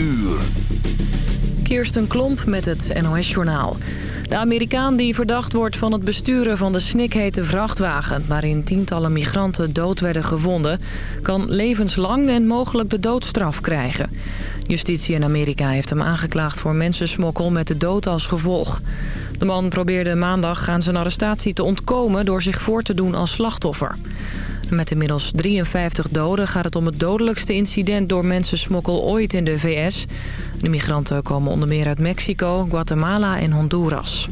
uur. Kirsten Klomp met het NOS-journaal. De Amerikaan die verdacht wordt van het besturen van de snikhete vrachtwagen... waarin tientallen migranten dood werden gevonden... kan levenslang en mogelijk de doodstraf krijgen. Justitie in Amerika heeft hem aangeklaagd voor mensensmokkel met de dood als gevolg. De man probeerde maandag aan zijn arrestatie te ontkomen... door zich voor te doen als slachtoffer. Met inmiddels 53 doden gaat het om het dodelijkste incident door mensensmokkel ooit in de VS. De migranten komen onder meer uit Mexico, Guatemala en Honduras.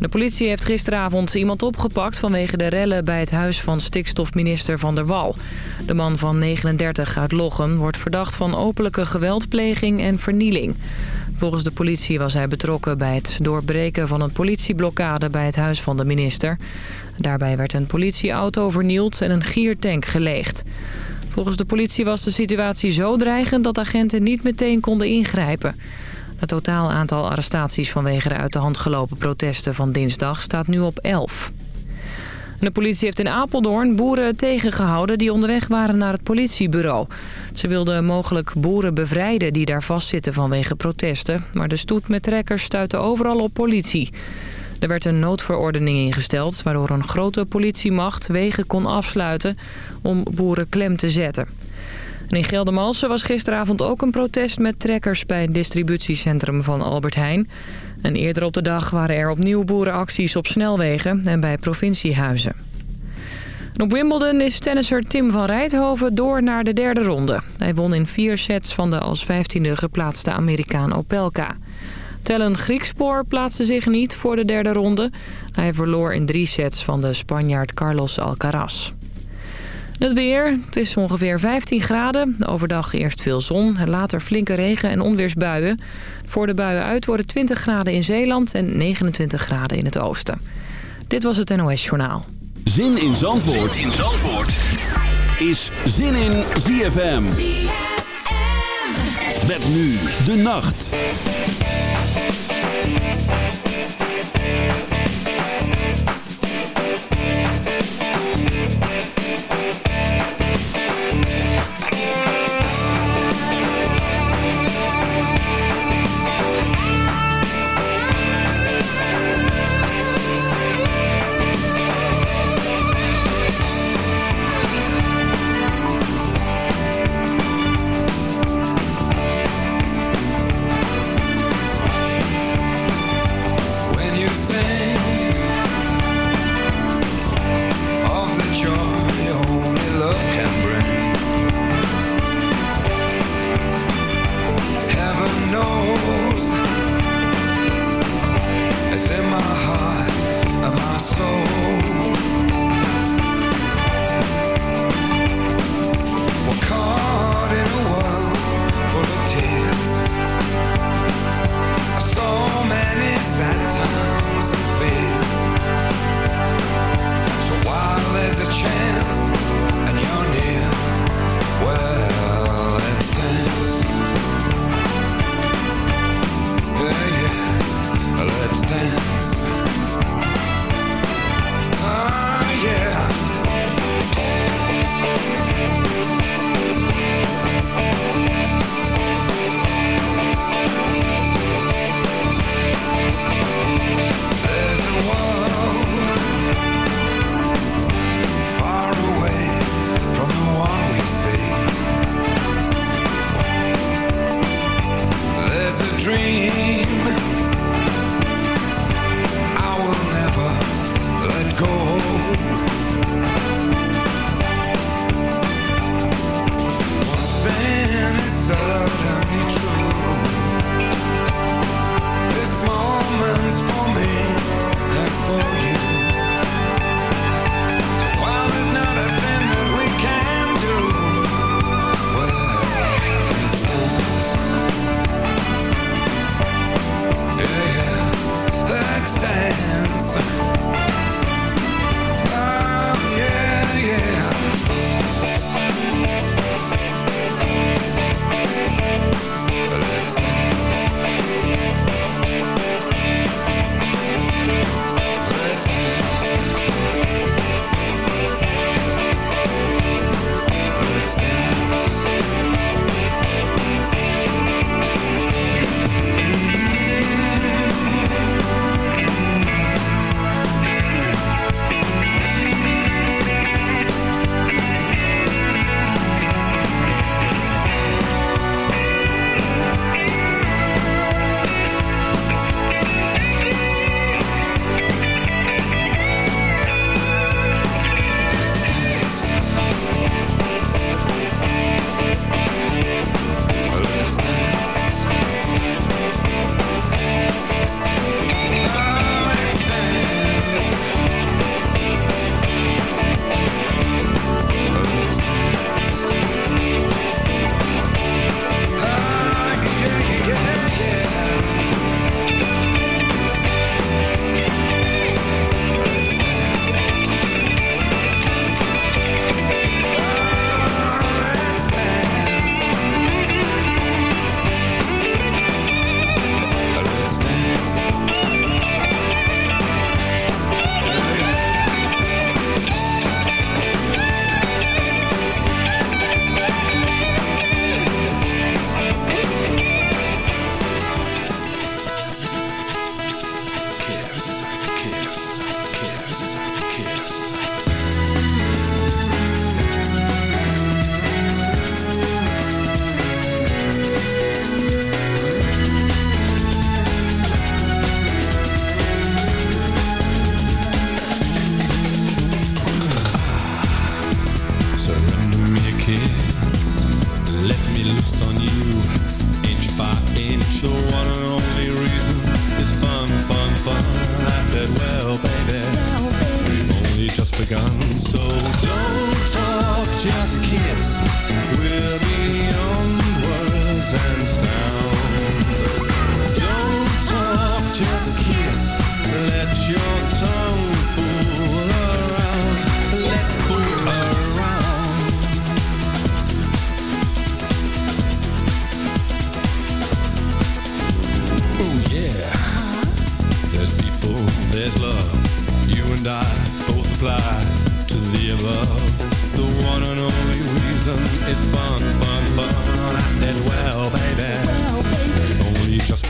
De politie heeft gisteravond iemand opgepakt vanwege de rellen bij het huis van stikstofminister Van der Wal. De man van 39 uit Lochem wordt verdacht van openlijke geweldpleging en vernieling. Volgens de politie was hij betrokken bij het doorbreken van een politieblokkade bij het huis van de minister. Daarbij werd een politieauto vernield en een giertank geleegd. Volgens de politie was de situatie zo dreigend dat agenten niet meteen konden ingrijpen. Het totaal aantal arrestaties vanwege de uit de hand gelopen protesten van dinsdag staat nu op 11. De politie heeft in Apeldoorn boeren tegengehouden die onderweg waren naar het politiebureau. Ze wilden mogelijk boeren bevrijden die daar vastzitten vanwege protesten. Maar de stoet met trekkers stuitte overal op politie. Er werd een noodverordening ingesteld... waardoor een grote politiemacht wegen kon afsluiten om boeren klem te zetten. In Geldermalsen was gisteravond ook een protest met trekkers... bij het distributiecentrum van Albert Heijn. En eerder op de dag waren er opnieuw boerenacties op snelwegen en bij provinciehuizen. op Wimbledon is tennisser Tim van Rijthoven door naar de derde ronde. Hij won in vier sets van de als vijftiende geplaatste Amerikaan Opelka. Tellen Griekspoor plaatste zich niet voor de derde ronde. Hij verloor in drie sets van de Spanjaard Carlos Alcaraz. Het weer. Het is ongeveer 15 graden. Overdag eerst veel zon. Later flinke regen- en onweersbuien. Voor de buien uit worden 20 graden in Zeeland en 29 graden in het oosten. Dit was het NOS Journaal. Zin in Zandvoort, zin in Zandvoort. is Zin in ZFM. ZFM. Met nu de nacht.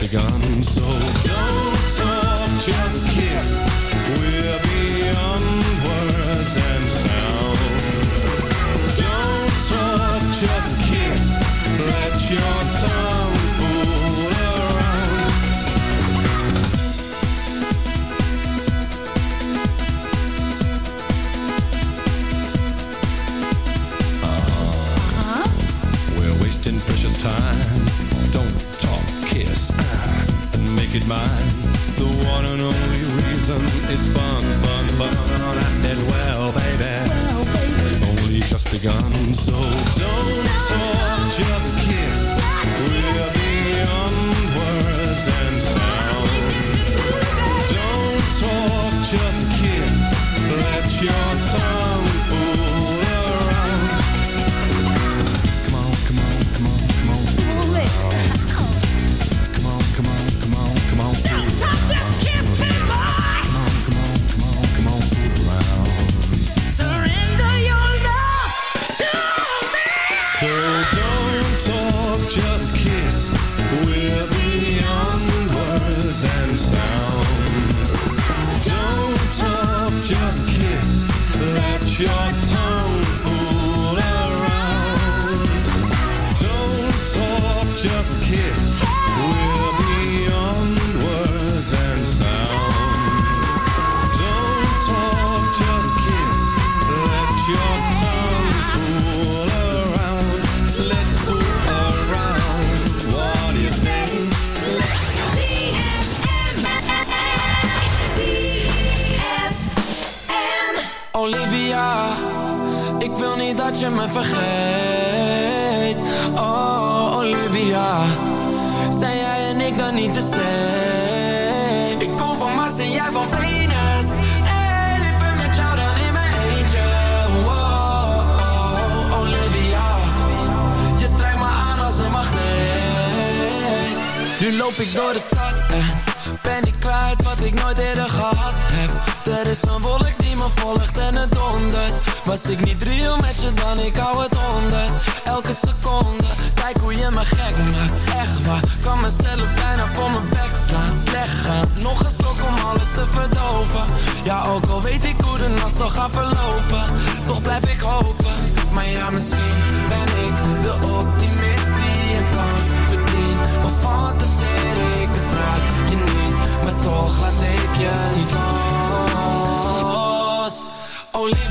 Begun. So don't talk, just kiss. We're beyond words and sound. Don't talk, just kiss. Let your je me vergeet. Oh Olivia Zijn jij en ik dan niet de same? Ik kom van Mars en jij van Venus. Hey, liever met jou dan in mijn eentje. Oh, Olivia Je trekt me aan als een magneet. Nu loop ik door de stad en ben ik kwijt wat ik nooit eerder gehad heb. Er is een wolk volgt en het dondert. Was ik niet real met je dan, ik hou het honderd Elke seconde, kijk hoe je me gek maakt. Echt waar, kan mezelf bijna voor mijn bek slaan. Slecht gaan, nog een slok om alles te verdoven. Ja, ook al weet ik hoe de nacht zal gaan verlopen. Toch blijf ik hopen Maar ja, misschien ben ik de optimist die een kans verdient. Of fantaseer ik het raak je niet Maar toch laat ik je niet Olivia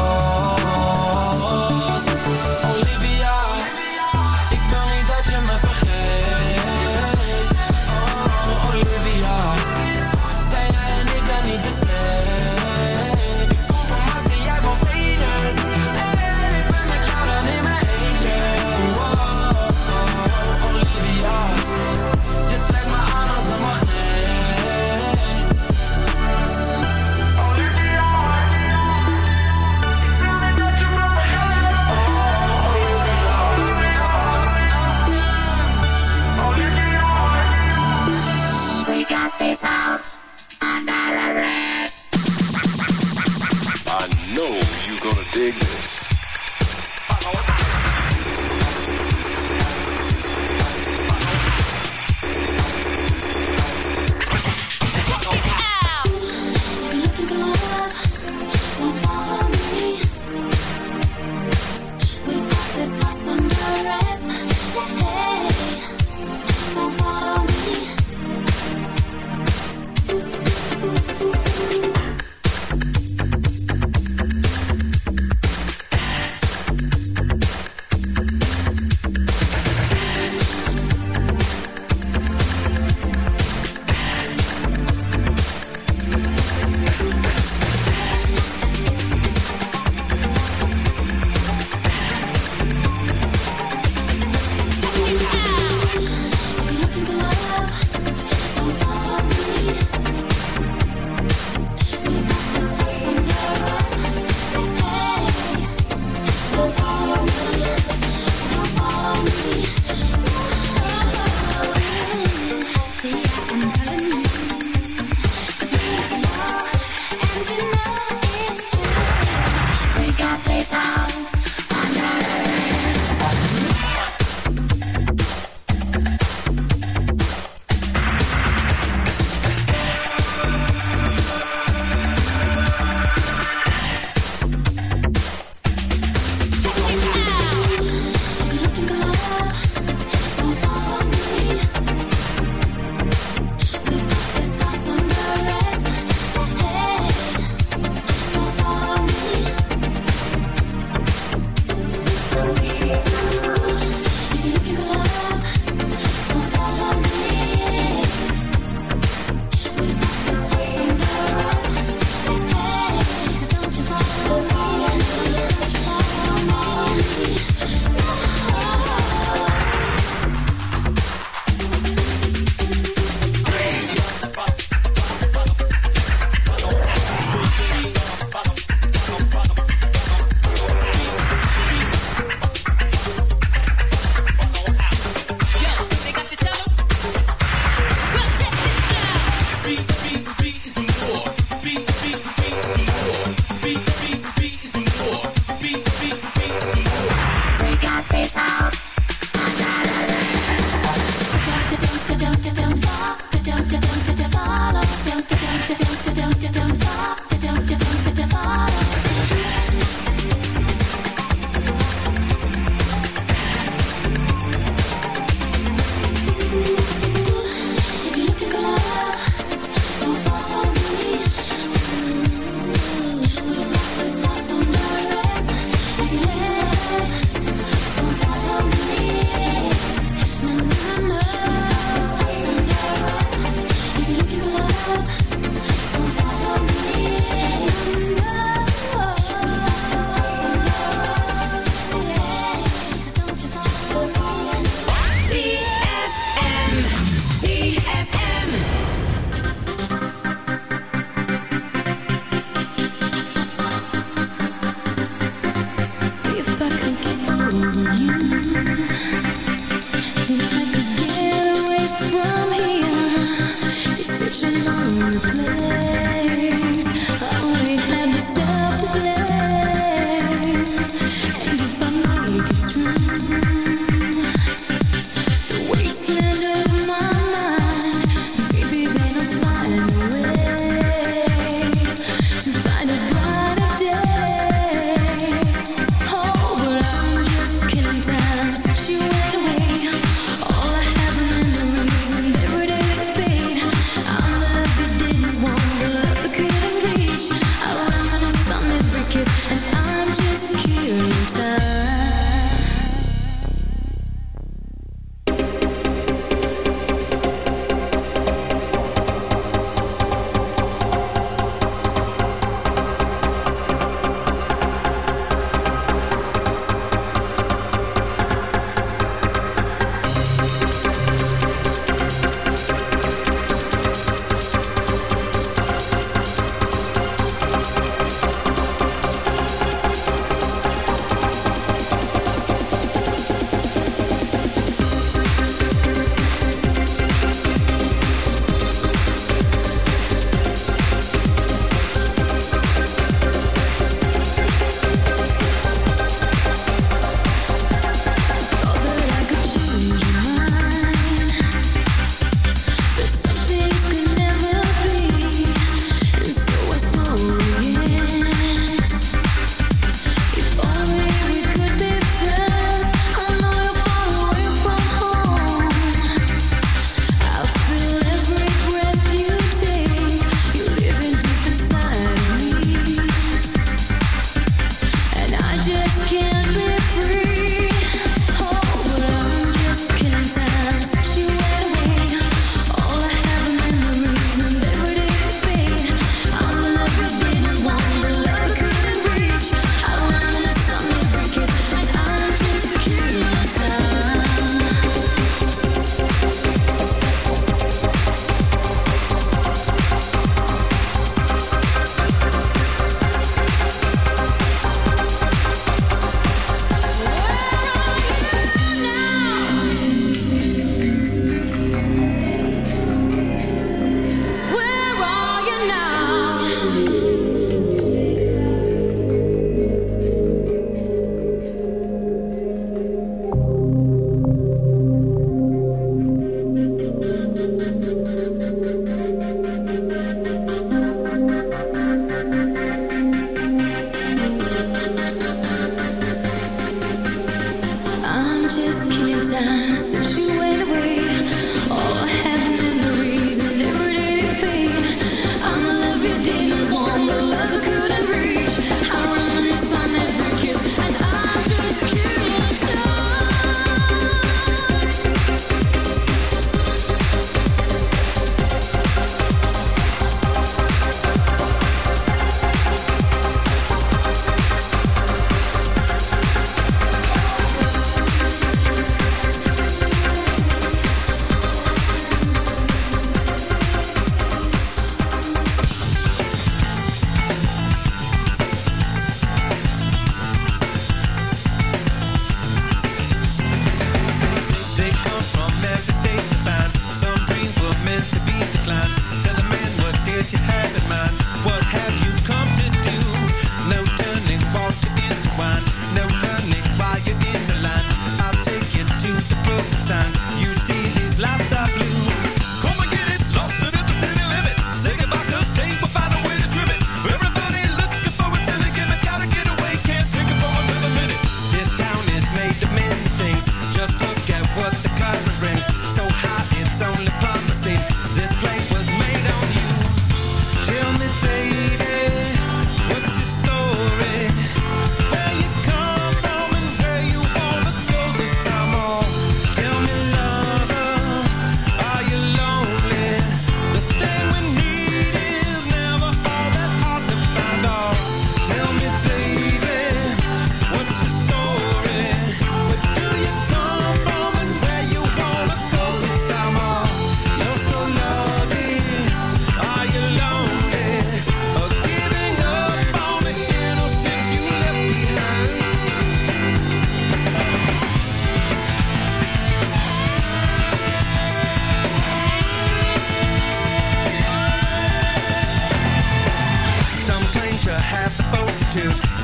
house.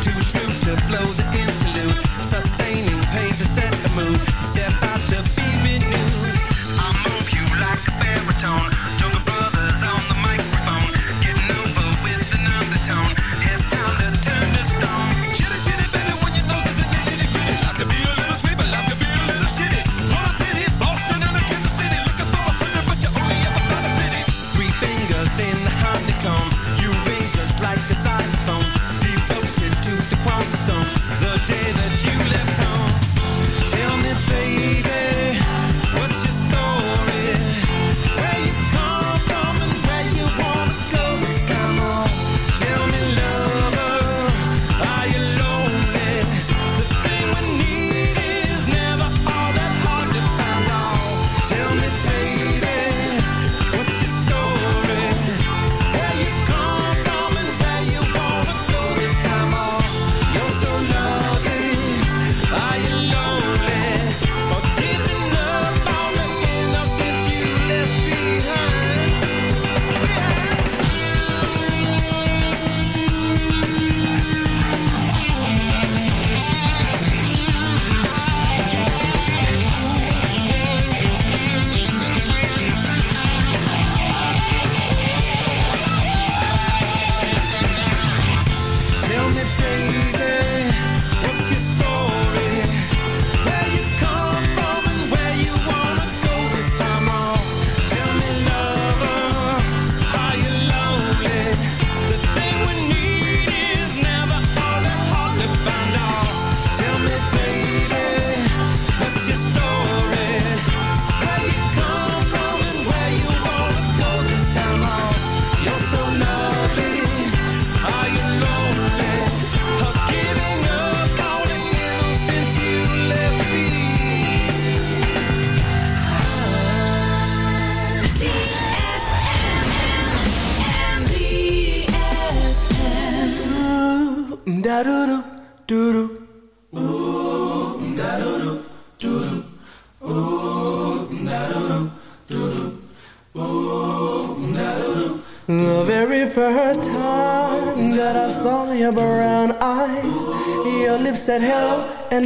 Too shrewd to blow the interlude, sustaining pain to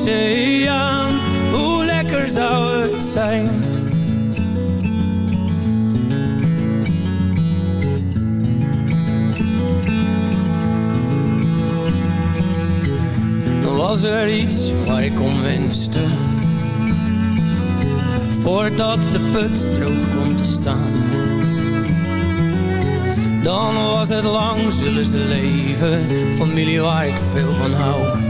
Oceaan, hoe lekker zou het zijn? Dan was er iets waar ik om wenste, voordat de put droog komt te staan. Dan was het lang, zullen ze leven, familie waar ik veel van hou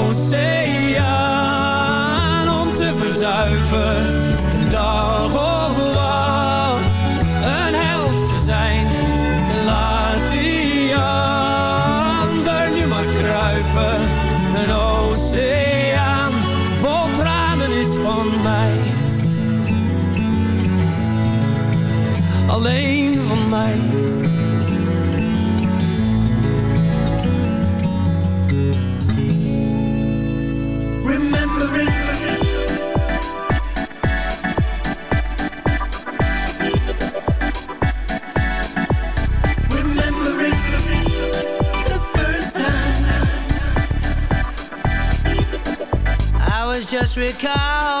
just recall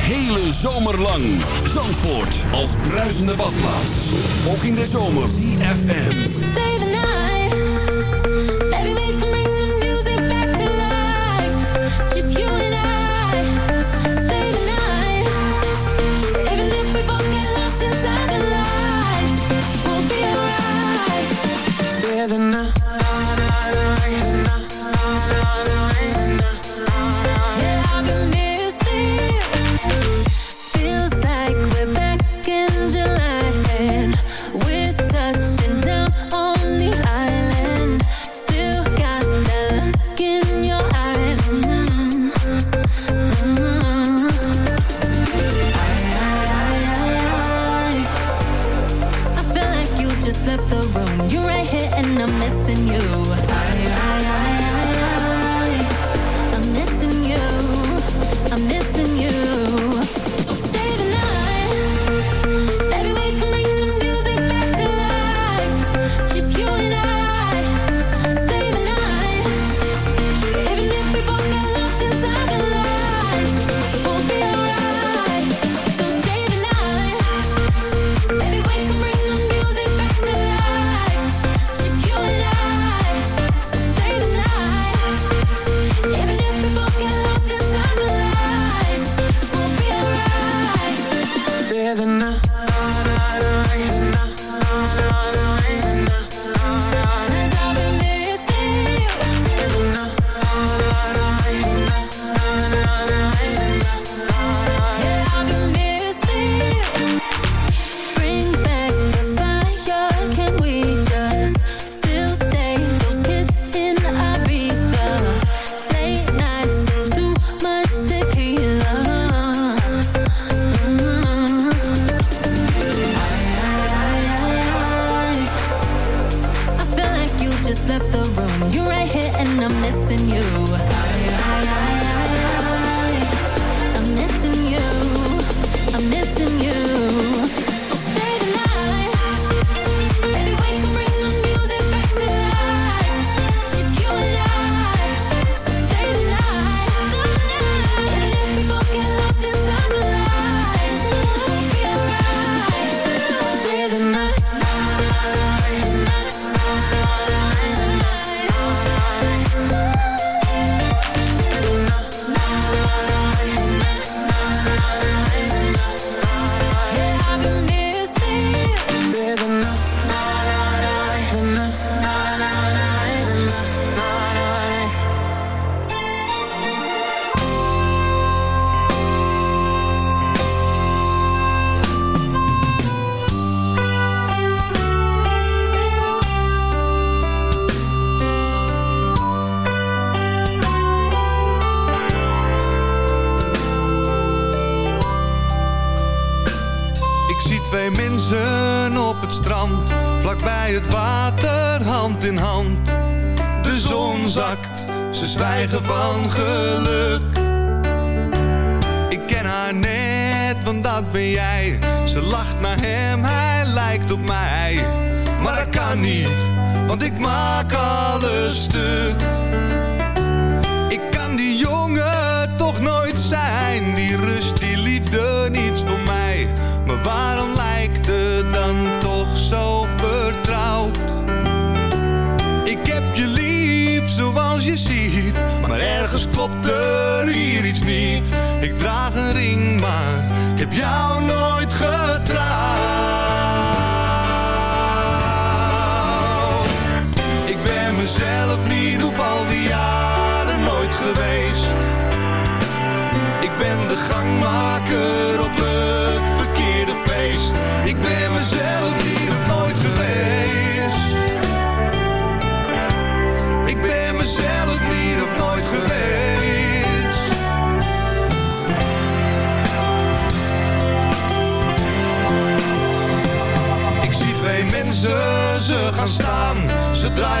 hele zomer lang. Zandvoort als bruisende badplaats. Ook in de zomer. CFM. Stay the. bottom line.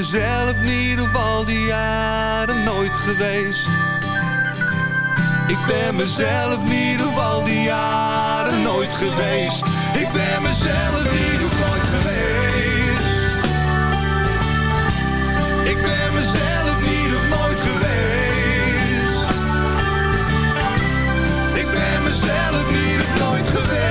Mezelf niet op al die jaren nooit geweest. Ik ben mezelf niet op al die jaren nooit geweest. Ik ben mezelf niet op nooit geweest. Ik ben mezelf niet op nooit geweest. Ik ben mezelf niet op nooit geweest.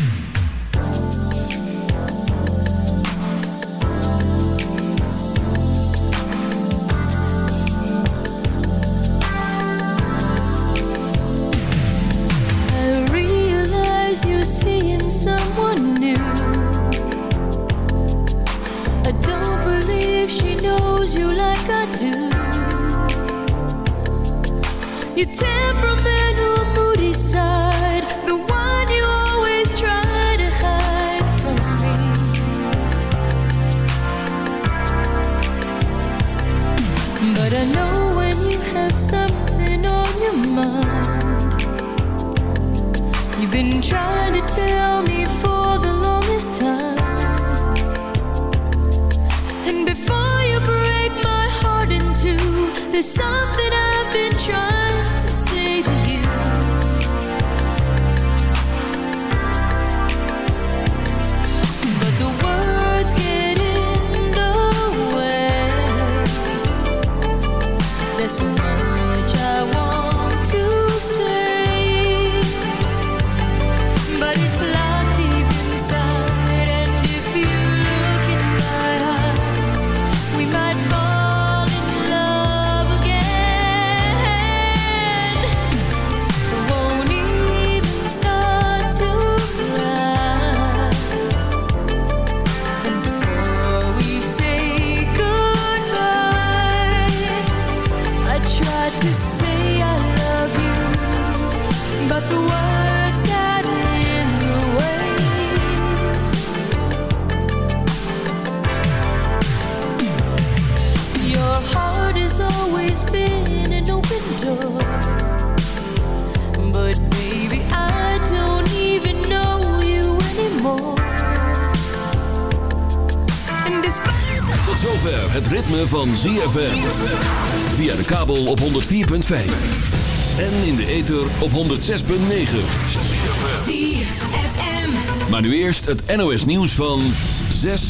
from the het ritme van ZFM. Via de kabel op 104.5. En in de ether op 106.9. Maar nu eerst het NOS nieuws van 6